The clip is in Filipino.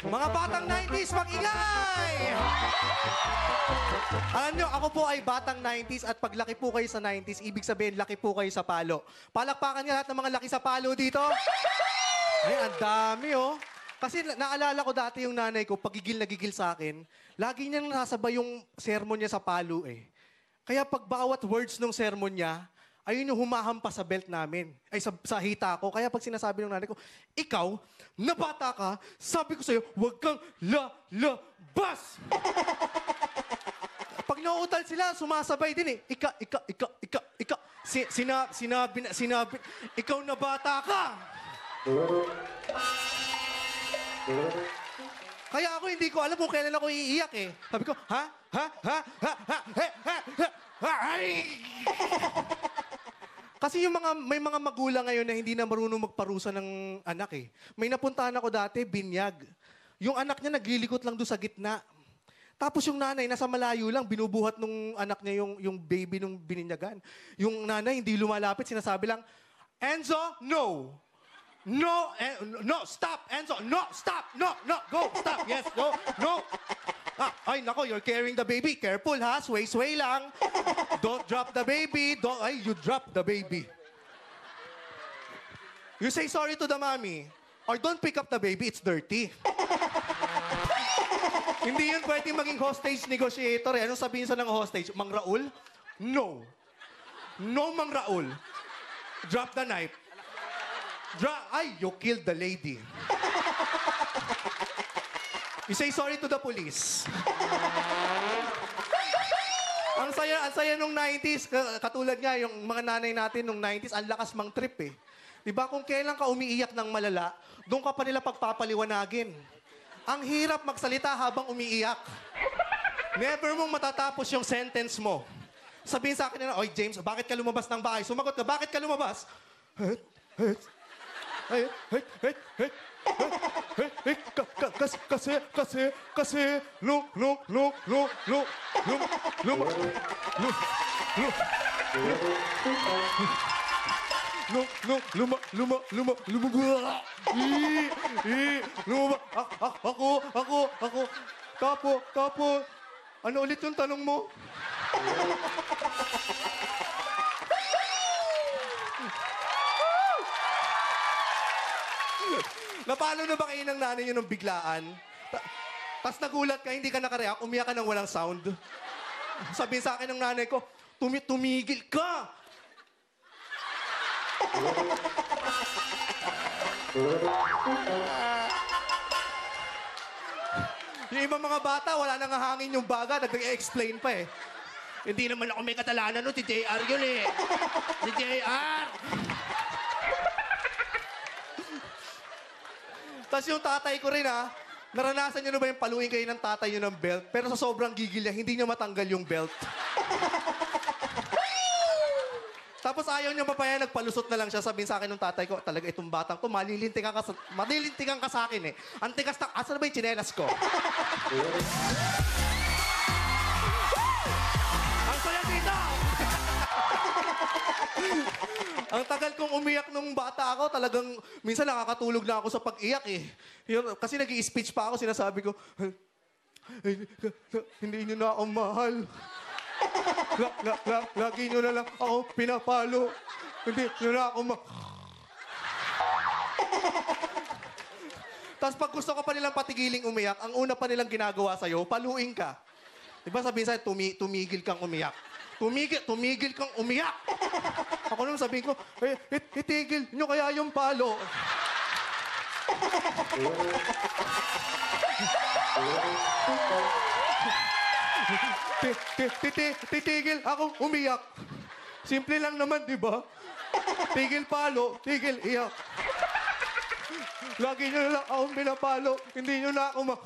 Mga batang 90s, mag-ingay! Alam nyo, ako po ay batang 90s at pag laki po kayo sa 90s, ibig sabihin, laki po kayo sa palo. Palakpakan nga lahat ng mga laki sa palo dito. Ay, ang dami, oh. Kasi na- naalala ko dati yung nanay ko, pagigil na gigil sa akin, lagi niyang nasabay yung sermon niya sa palo, eh. Kaya pag bawat words ng sermon niya, ayun yung humahampas sa belt namin. Ay, sa, sa hita ko. Kaya pag sinasabi ng nanay ko, ikaw, na bata ka, sabi ko sa'yo, huwag kang lalabas! pag nauutal sila, sumasabay din eh. Ika, ika, ika, ika, ika. Si, sina, sinabi na, sinabi, ikaw na bata ka! Kaya ako hindi ko alam kung kailan ako iiyak eh. Sabi ko, ha? Ha? Ha? Ha? Ha? Ha? Ha? Ha? Ha? Kasi yung mga, may mga magulang ngayon na hindi na marunong magparusa ng anak eh. May napuntahan ako dati, binyag. Yung anak niya naglilikot lang doon sa gitna. Tapos yung nanay, nasa malayo lang, binubuhat nung anak niya yung, yung baby nung bininyagan. Yung nanay, hindi lumalapit, sinasabi lang, Enzo, no! No, eh, no, stop, Enzo, no, stop, no, no, go, stop, yes, go, no. Ah, ay, nako, you're carrying the baby. Careful, ha? Sway, sway lang. Don't drop the baby. Don't, ay, you drop the baby. You say sorry to the mommy. Or don't pick up the baby, it's dirty. Hindi yun pwede maging hostage negotiator. Eh. Anong sabihin sa ng hostage? Mang Raul? No. No, Mang Raul. Drop the knife. Drop. Ay, you killed the lady. You say sorry to the police. ang saya, ang saya nung 90s, ka- katulad nga yung mga nanay natin nung 90s, ang lakas mang trip eh. 'Di ba kung kailan ka umiiyak ng malala, doon ka pa nila pagpapaliwanagin. Ang hirap magsalita habang umiiyak. Never mong matatapos yung sentence mo. Sabihin sa akin nila, Oy, James, bakit ka lumabas ng bahay? Sumagot ka, bakit ka lumabas? Het, het, het, het, het, het, het, het, ka- ka- kasi, kasi, kasi, kasi, lu, lu, lu, lu, lu, lu, lu, lu, lu, lu, luma, luma, luma, luma, i, i, luma, a- a- ako, ako, ako, tapo, tapo, ano ulit yung tanong mo? Napalo na ba kayo ng nanay niyo nung biglaan? Ta- Tapos nagulat ka, hindi ka nakareact, umiyak ka ng walang sound. Sabihin sa akin ng nanay ko, Tumi tumigil ka! yung ibang mga bata, wala nang hangin yung baga, nag-explain pa eh. Hindi naman ako may katalanan no, si JR yun eh. Si JR! Tapos yung tatay ko rin ha, naranasan niyo na ba yung paluin kayo ng tatay niyo ng belt? Pero sa sobrang gigil niya, hindi niya matanggal yung belt. Tapos ayaw niya papaya, nagpalusot na lang siya. Sabihin sa akin ng tatay ko, talaga itong batang to, malilintikan ka sa, malilintikan ka sa akin eh. Ang tigas na, asan na ba yung tsinelas ko? Ang tagal kong umiyak nung bata ako, talagang minsan nakakatulog na ako sa pag-iyak eh. Yun, kasi nag speech pa ako, sinasabi ko, "Ay, hindi niyo na ako mahal. La, la, la, lagi niyo na lang ako pinapalo. Hindi niyo na ako ma... Tapos pag gusto ka pa nilang patigiling umiyak, ang una pa nilang ginagawa sa'yo, paluin ka. Di ba sabihin sa'yo, tumi, tumigil kang umiyak. Tumigil, tumigil kang umiyak. Ako naman sabihin ko, eh, it, itigil nyo kaya yung palo. Ti- ti- titi- Titigil ako umiyak. Simple lang naman, di ba? Tigil palo, tigil iyak. Lagi nyo na lang akong pinapalo. Hindi nyo na ako ma...